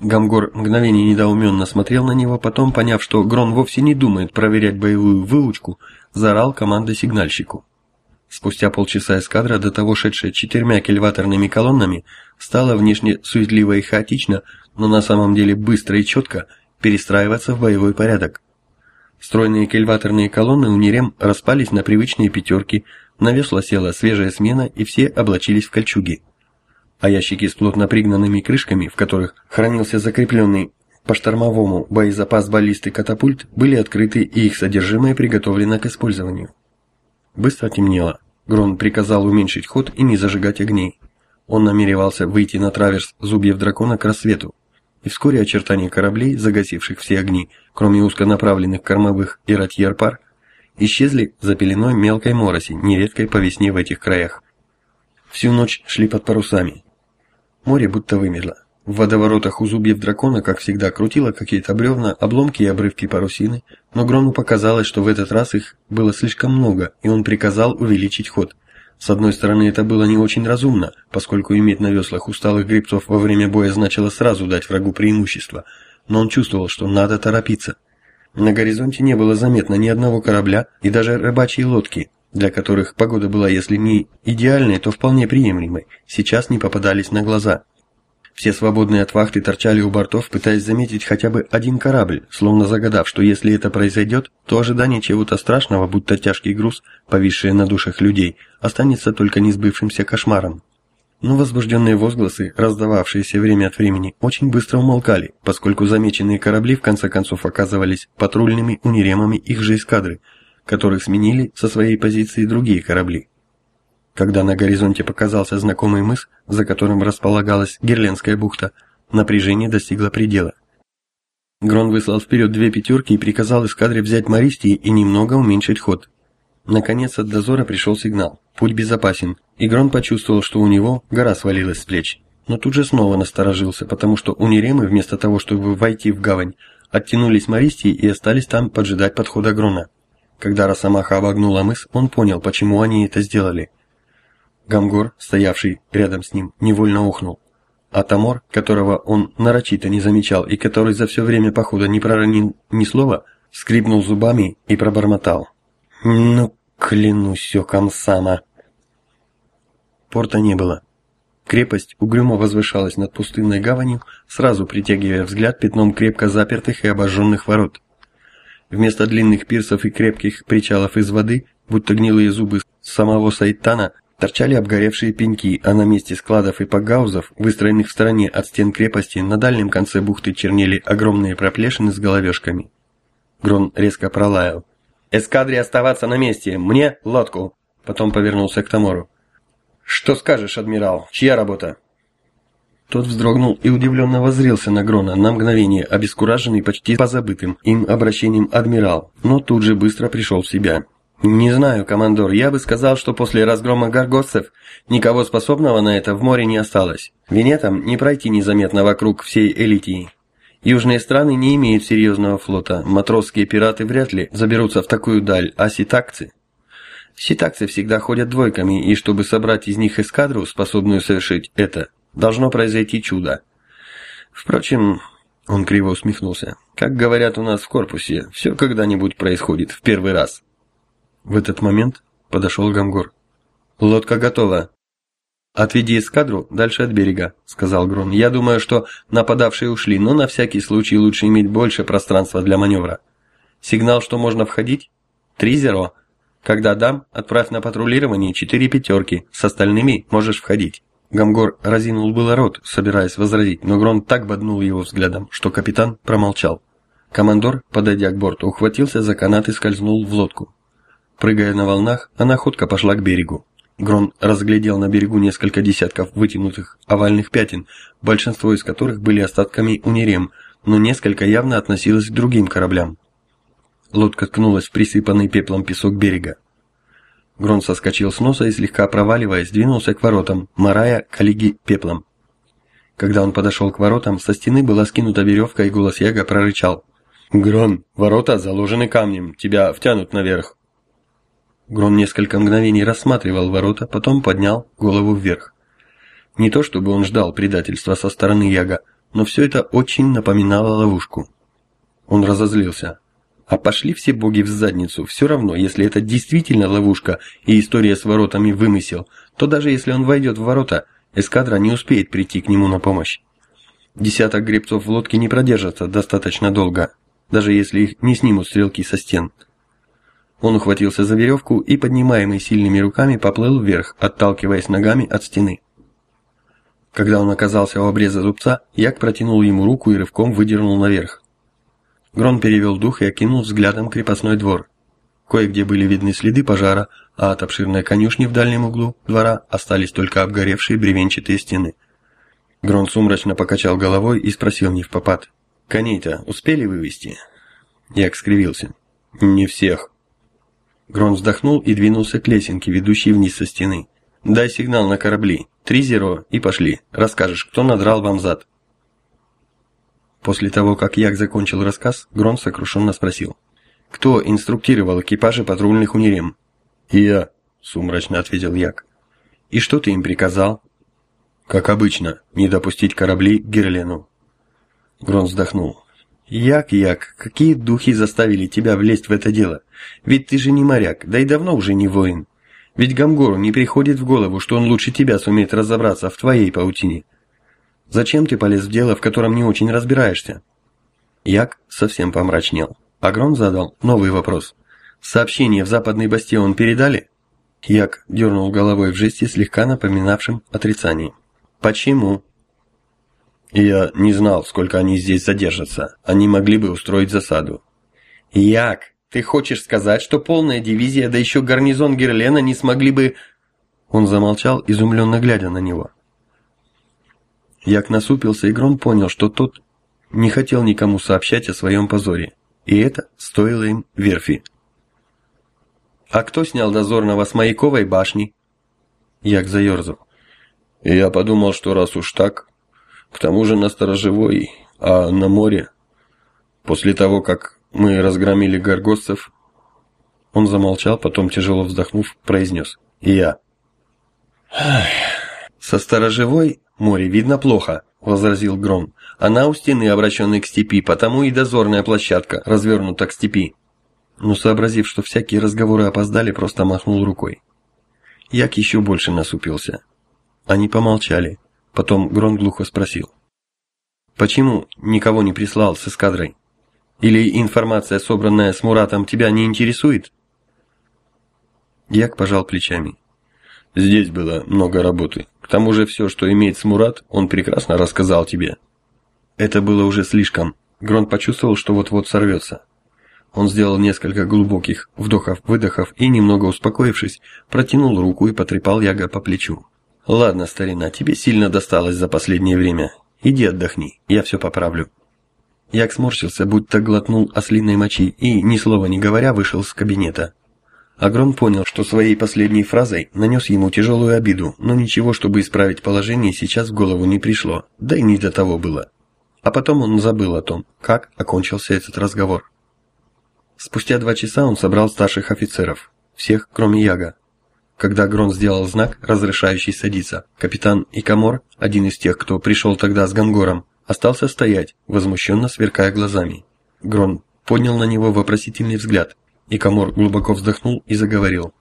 Гамгор мгновение недоуменно смотрел на него, потом, поняв, что Грон вовсе не думает проверять боевую выучку, заорал командой сигнальщику. Спустя полчаса эскадра, до того шедшая четырьмя кильваторными колоннами, стала внешне суетливо и хаотично, но на самом деле быстро и четко перестраиваться в боевой порядок. Стройные кильваторные колонны у Нерем распались на привычные пятерки, на весла села свежая смена и все облачились в кольчуги а ящики с плотно пригнанными крышками, в которых хранился закрепленный по штормовому боезапас баллисты катапульт, были открыты и их содержимое приготовлено к использованию. Быстро темнело. Грон приказал уменьшить ход и не зажигать огней. Он намеревался выйти на траверс зубьев дракона к рассвету, и вскоре очертания кораблей, загасивших все огни, кроме узконаправленных кормовых и ратьер-пар, исчезли за пеленой мелкой мороси, нередкой по весне в этих краях. Всю ночь шли под парусами, Море будто вымерло. В водоворотах у зубьев дракона, как всегда, крутило какие-то бревна, обломки и обрывки парусины, но Грону показалось, что в этот раз их было слишком много, и он приказал увеличить ход. С одной стороны, это было не очень разумно, поскольку иметь на веслах усталых гребцов во время боя значило сразу дать врагу преимущество, но он чувствовал, что надо торопиться. На горизонте не было заметно ни одного корабля и даже рыбачьей лодки, для которых погода была, если не идеальной, то вполне приемлемой, сейчас не попадались на глаза. Все свободные от вахты торчали у бортов, пытаясь заметить хотя бы один корабль, словно загадав, что если это произойдет, то ожидание чего-то страшного, будто тяжкий груз, повисший на душах людей, останется только несбывшимся кошмаром. Но возбужденные возгласы, раздававшиеся время от времени, очень быстро умолкали, поскольку замеченные корабли в конце концов оказывались патрульными униремами их же эскадры – которых сменили со своей позиции другие корабли. Когда на горизонте показался знакомый мыс, за которым располагалась Герленская бухта, напряжение достигло предела. Грон выслал вперед две пятерки и приказал эскадре взять Мористии и немного уменьшить ход. Наконец от дозора пришел сигнал. Путь безопасен, и Грон почувствовал, что у него гора свалилась с плеч. Но тут же снова насторожился, потому что у Неремы, вместо того, чтобы войти в гавань, оттянулись Мористии и остались там поджидать подхода Грона. Когда Росомаха обогнула мыс, он понял, почему они это сделали. Гамгор, стоявший рядом с ним, невольно ухнул. А Тамор, которого он нарочито не замечал и который за все время похода не проронил ни слова, скрипнул зубами и пробормотал. «Ну, клянусь оком сама!» Порта не было. Крепость угрюмо возвышалась над пустынной гаванью, сразу притягивая взгляд пятном крепко запертых и обожженных ворот. Вместо длинных пирсов и крепких причалов из воды, будто гнилые зубы самого Сайтана, торчали обгоревшие пеньки, а на месте складов и погаузов, выстроенных в стороне от стен крепости, на дальнем конце бухты чернели огромные проплешины с головешками. Грон резко пролаял. «Эскадре оставаться на месте! Мне лодку!» Потом повернулся к Тамору. «Что скажешь, адмирал? Чья работа?» Тот вздрогнул и удивленно воззрился на Грона, на мгновение обескураженный почти позабытым им обращением «адмирал», но тут же быстро пришел в себя. «Не знаю, командор, я бы сказал, что после разгрома горгостцев никого способного на это в море не осталось. Венетам не пройти незаметно вокруг всей Элитии. Южные страны не имеют серьезного флота, матросские пираты вряд ли заберутся в такую даль, а ситакцы...» Ситакцы всегда ходят двойками, и чтобы собрать из них эскадру, способную совершить это, Должно произойти чудо. Впрочем, он криво усмехнулся. Как говорят у нас в корпусе, все когда-нибудь происходит в первый раз. В этот момент подошел Гамгор. Лодка готова. Отведи эскадру дальше от берега, сказал Грон. Я думаю, что нападавшие ушли, но на всякий случай лучше иметь больше пространства для маневра. Сигнал, что можно входить? Три зеро. Когда дам, отправь на патрулирование четыре пятерки, с остальными можешь входить. Гамгор разинул было рот, собираясь возразить, но Грон так боднул его взглядом, что капитан промолчал. Командор, подойдя к борту, ухватился за канат и скользнул в лодку. Прыгая на волнах, она ходко пошла к берегу. Грон разглядел на берегу несколько десятков вытянутых овальных пятен, большинство из которых были остатками унирем, но несколько явно относилось к другим кораблям. Лодка ткнулась в присыпанный пеплом песок берега. Грон соскочил с носа и, слегка проваливаясь, двинулся к воротам, марая коллеги пеплом. Когда он подошел к воротам, со стены была скинута веревка, и голос Яга прорычал. «Грон, ворота заложены камнем, тебя втянут наверх». Грон несколько мгновений рассматривал ворота, потом поднял голову вверх. Не то чтобы он ждал предательства со стороны Яга, но все это очень напоминало ловушку. Он разозлился. А пошли все боги в задницу, все равно, если это действительно ловушка и история с воротами вымысел, то даже если он войдет в ворота, эскадра не успеет прийти к нему на помощь. Десяток гребцов в лодке не продержатся достаточно долго, даже если их не снимут стрелки со стен. Он ухватился за веревку и, поднимаемый сильными руками, поплыл вверх, отталкиваясь ногами от стены. Когда он оказался у обреза зубца, Як протянул ему руку и рывком выдернул наверх. Грон перевел дух и окинул взглядом крепостной двор. Кое-где были видны следы пожара, а от обширной конюшни в дальнем углу двора остались только обгоревшие бревенчатые стены. Грон сумрачно покачал головой и спросил не в попад. «Коней-то успели вывести?» Як скривился. «Не всех». Грон вздохнул и двинулся к лесенке, ведущей вниз со стены. «Дай сигнал на корабли. Три зеро и пошли. Расскажешь, кто надрал вам зад». После того, как Як закончил рассказ, Грон сокрушенно спросил. «Кто инструктировал экипажи патрульных унирем?» «Я», — сумрачно ответил Як. «И что ты им приказал?» «Как обычно, не допустить корабли к Герлену». Грон вздохнул. «Як, Як, какие духи заставили тебя влезть в это дело? Ведь ты же не моряк, да и давно уже не воин. Ведь Гамгору не приходит в голову, что он лучше тебя сумеет разобраться в твоей паутине. Зачем ты полез в дело, в котором не очень разбираешься?» Як совсем помрачнел. Агрон задал новый вопрос. «Сообщение в западный бастион передали?» Як дернул головой в жесте, слегка напоминавшем отрицание. «Почему?» «Я не знал, сколько они здесь задержатся. Они могли бы устроить засаду». «Як, ты хочешь сказать, что полная дивизия, да еще гарнизон Герлена не смогли бы...» Он замолчал, изумленно глядя на него. Як насупился, и Грон понял, что тот не хотел никому сообщать о своем позоре, и это стоило им верфи. «А кто снял дозорного с Маяковой башни?» Як заерзал. Я подумал, что раз уж так, к тому же на сторожевой, а на море, после того, как мы разгромили горгостцев, он замолчал, потом, тяжело вздохнув, произнес. Я. Со сторожевой «Море видно плохо», — возразил Гром. «Она у стены, обращенной к степи, потому и дозорная площадка развернута к степи». Но сообразив, что всякие разговоры опоздали, просто махнул рукой. Як еще больше насупился. Они помолчали. Потом Грон глухо спросил. «Почему никого не прислал с эскадрой? Или информация, собранная с Муратом, тебя не интересует?» Як пожал плечами. «Здесь было много работы. К тому же все, что имеет Смурат, он прекрасно рассказал тебе. Это было уже слишком. Грон почувствовал, что вот-вот сорвется. Он сделал несколько глубоких вдохов-выдохов и, немного успокоившись, протянул руку и потрепал Яга по плечу. «Ладно, старина, тебе сильно досталось за последнее время. Иди отдохни, я все поправлю». Яг сморщился, будто глотнул ослиной мочи и, ни слова не говоря, вышел из кабинета. Агрон понял, что своей последней фразой нанес ему тяжелую обиду, но ничего, чтобы исправить положение, сейчас в голову не пришло, да и не до того было. А потом он забыл о том, как окончился этот разговор. Спустя два часа он собрал старших офицеров, всех, кроме Яга. Когда Грон сделал знак, разрешающий садиться, капитан Икамор, один из тех, кто пришел тогда с Гангором, остался стоять, возмущенно сверкая глазами. Грон поднял на него вопросительный взгляд – Икамор глубоко вздохнул и заговорил.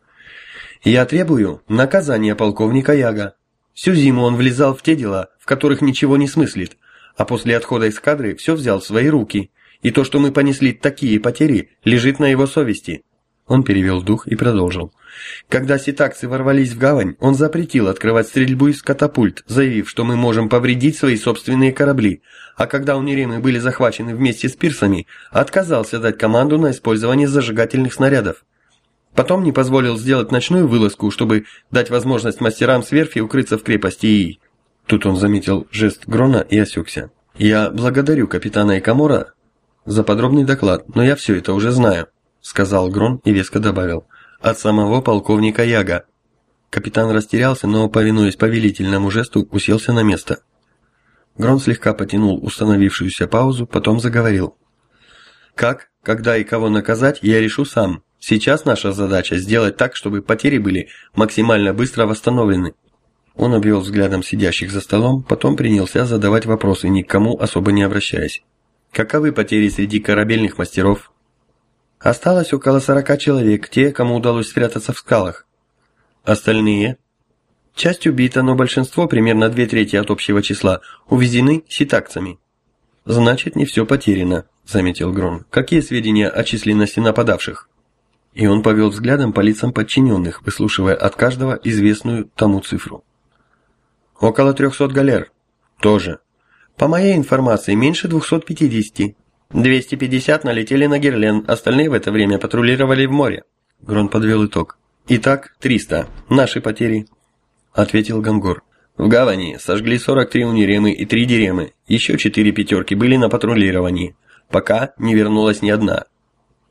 «Я требую наказания полковника Яга. Всю зиму он влезал в те дела, в которых ничего не смыслит, а после отхода из кадры все взял в свои руки, и то, что мы понесли такие потери, лежит на его совести». Он перевел дух и продолжил. Когда ситакцы ворвались в гавань, он запретил открывать стрельбу из катапульт, заявив, что мы можем повредить свои собственные корабли, а когда униремы были захвачены вместе с пирсами, отказался дать команду на использование зажигательных снарядов. Потом не позволил сделать ночную вылазку, чтобы дать возможность мастерам с верфи укрыться в крепости И. Тут он заметил жест Грона и осекся. «Я благодарю капитана Икамора за подробный доклад, но я все это уже знаю», сказал Грон и веско добавил. «От самого полковника Яга». Капитан растерялся, но, повинуясь повелительному жесту, уселся на место. Грон слегка потянул установившуюся паузу, потом заговорил. «Как, когда и кого наказать, я решу сам. Сейчас наша задача сделать так, чтобы потери были максимально быстро восстановлены. Он обвел взглядом сидящих за столом, потом принялся задавать вопросы, никому особо не обращаясь. Каковы потери среди корабельных мастеров? Осталось около сорока человек, те, кому удалось спрятаться в скалах. Остальные? Часть убита, но большинство, примерно две трети от общего числа, увезены ситакцами. Значит, не все потеряно, заметил Грон. Какие сведения о численности нападавших? И он повел взглядом по лицам подчиненных, выслушивая от каждого известную тому цифру. Около 300 галер. Тоже. По моей информации, меньше 250. 250 налетели на Герлен, остальные в это время патрулировали в море. Грон подвел итог. Итак, 300. Наши потери. Ответил Гангор. В гавани сожгли 43 униремы и 3 диремы. Еще 4 пятерки были на патрулировании. Пока не вернулась ни одна.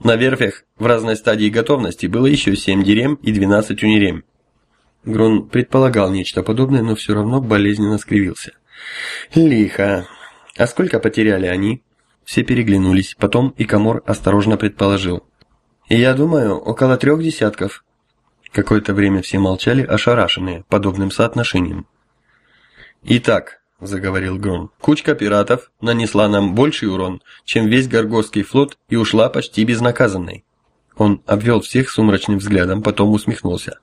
На верфях в разной стадии готовности было еще 7 дирем и 12 унирем. Грон предполагал нечто подобное, но все равно болезненно скривился. Лихо. А сколько потеряли они? Все переглянулись, потом Икамор осторожно предположил. я думаю, около трех десятков. Какое-то время все молчали, ошарашенные подобным соотношением. Итак, — заговорил Гром. «Кучка пиратов нанесла нам больший урон, чем весь Горгосский флот и ушла почти безнаказанной». Он обвел всех сумрачным взглядом, потом усмехнулся.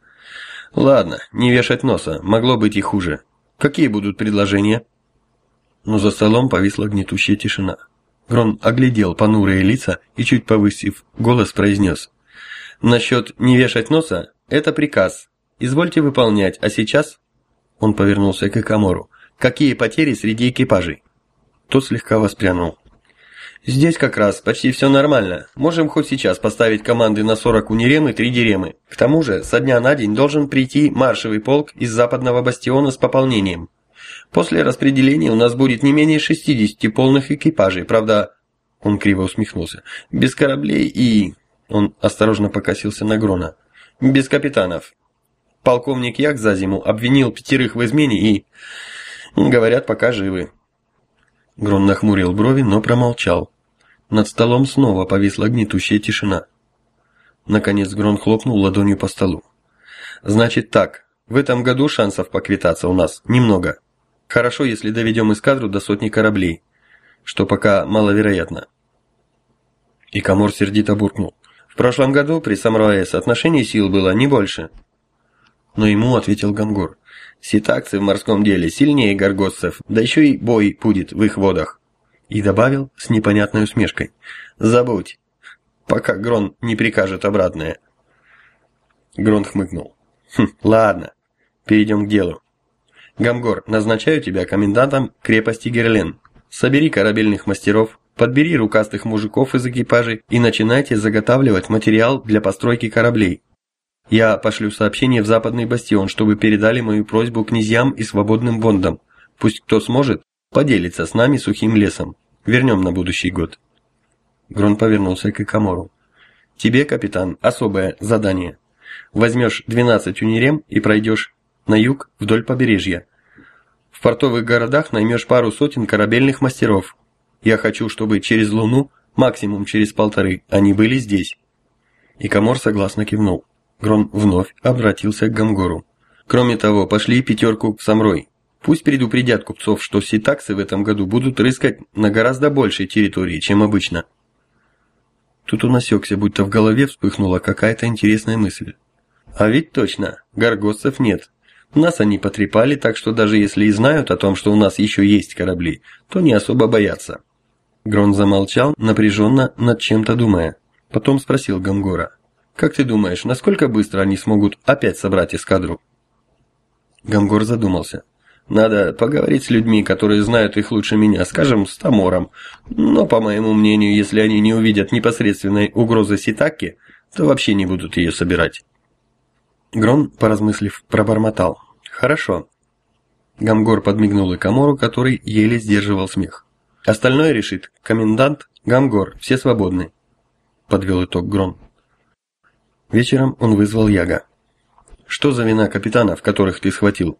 «Ладно, не вешать носа, могло быть и хуже. Какие будут предложения?» Но за столом повисла гнетущая тишина. Грон оглядел понурые лица и, чуть повысив голос, произнес. «Насчет не вешать носа – это приказ. Извольте выполнять, а сейчас...» Он повернулся к Экамору. Какие потери среди экипажей?» Тот слегка воспрянул. «Здесь как раз почти все нормально. Можем хоть сейчас поставить команды на 40 унирем и 3 диремы. К тому же, со дня на день должен прийти маршевый полк из западного бастиона с пополнением. После распределения у нас будет не менее 60 полных экипажей, правда...» Он криво усмехнулся. «Без кораблей и...» Он осторожно покосился на Грона. «Без капитанов. Полковник Як за зиму обвинил пятерых в измене и... Говорят, пока живы. Грон нахмурил брови, но промолчал. Над столом снова повисла гнетущая тишина. Наконец Грон хлопнул ладонью по столу. «Значит так, в этом году шансов поквитаться у нас немного. Хорошо, если доведем эскадру до сотни кораблей, что пока маловероятно». Икамор сердито буркнул. «В прошлом году при Самруае соотношение сил было не больше». Но ему ответил Гангор. Ситакцы в морском деле сильнее горгостцев, да еще и бой будет в их водах. И добавил с непонятной усмешкой. Забудь, пока Грон не прикажет обратное. Грон хмыкнул. Хм, ладно, перейдем к делу. Гамгор, назначаю тебя комендантом крепости Герлен. Собери корабельных мастеров, подбери рукастых мужиков из экипажей и начинайте заготавливать материал для постройки кораблей. Я пошлю сообщение в Западный Бастион, чтобы передали мою просьбу князьям и свободным бондам. Пусть кто сможет, поделится с нами сухим лесом. Вернем на будущий год. Грон повернулся к Экамору. Тебе, капитан, особое задание. Возьмешь 12 унирем и пройдешь на юг вдоль побережья. В портовых городах наймешь пару сотен корабельных мастеров. Я хочу, чтобы через Луну, максимум через полторы, они были здесь. Икамор согласно кивнул. Грон вновь обратился к Гангору. Кроме того, пошли пятерку в Самрой. Пусть предупредят купцов, что ситакцы в этом году будут рыскать на гораздо большей территории, чем обычно. Тут он осекся, будто в голове вспыхнула какая-то интересная мысль. А ведь точно, горгостцев нет. Нас они потрепали, так что даже если и знают о том, что у нас еще есть корабли, то не особо боятся. Грон замолчал, напряженно над чем-то думая. Потом спросил Гамгора. Как ты думаешь, насколько быстро они смогут опять собрать эскадру? Гамгор задумался. Надо поговорить с людьми, которые знают их лучше меня, скажем, с Тамором. Но, по моему мнению, если они не увидят непосредственной угрозы Ситаки, то вообще не будут ее собирать. Грон, поразмыслив, пробормотал. «Хорошо». Гамгор подмигнул и Камору, который еле сдерживал смех. «Остальное решит комендант, Гамгор, все свободны», — подвел итог Грон. Вечером он вызвал Яга. «Что за вина капитанов, которых ты схватил?»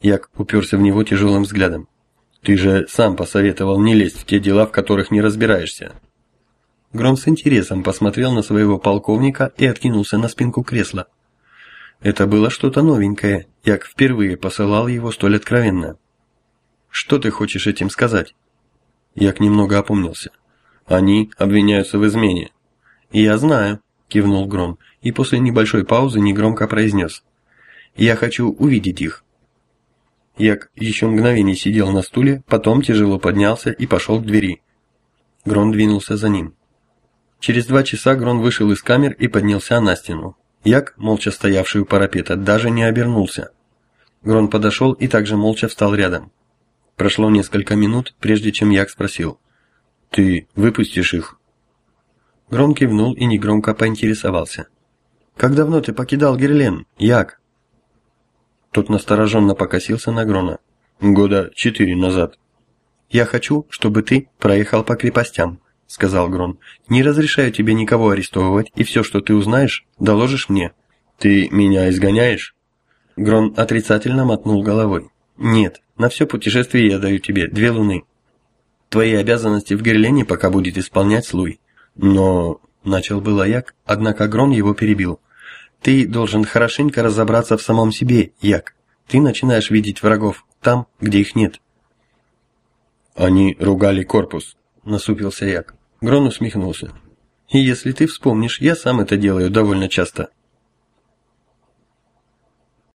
Яг уперся в него тяжелым взглядом. «Ты же сам посоветовал не лезть в те дела, в которых не разбираешься». Грон с интересом посмотрел на своего полковника и откинулся на спинку кресла. Это было что-то новенькое, Як впервые посылал его столь откровенно. «Что ты хочешь этим сказать?» Як немного опомнился. «Они обвиняются в измене». «Я знаю», – кивнул Грон, и после небольшой паузы негромко произнес. «Я хочу увидеть их». Як еще мгновение сидел на стуле, потом тяжело поднялся и пошел к двери. Грон двинулся за ним. Через два часа Грон вышел из камер и поднялся на стену. Як, молча стоявший у парапета, даже не обернулся. Грон подошел и также молча встал рядом. Прошло несколько минут, прежде чем Як спросил. «Ты выпустишь их?» Грон кивнул и негромко поинтересовался. «Как давно ты покидал Герлен, Як?» Тот настороженно покосился на Грона. «Года четыре назад». «Я хочу, чтобы ты проехал по крепостям», — сказал Грон. «Не разрешаю тебе никого арестовывать, и все, что ты узнаешь, доложишь мне». «Ты меня изгоняешь?» Грон отрицательно мотнул головой. «Нет, на все путешествие я даю тебе две луны. Твои обязанности в Герлене пока будет исполнять Слуй. Но...» — начал было Як, однако Грон его перебил. «Ты должен хорошенько разобраться в самом себе, Як. Ты начинаешь видеть врагов там, где их нет». «Они ругали корпус», — насупился Як. Грон усмехнулся. «И если ты вспомнишь, я сам это делаю довольно часто».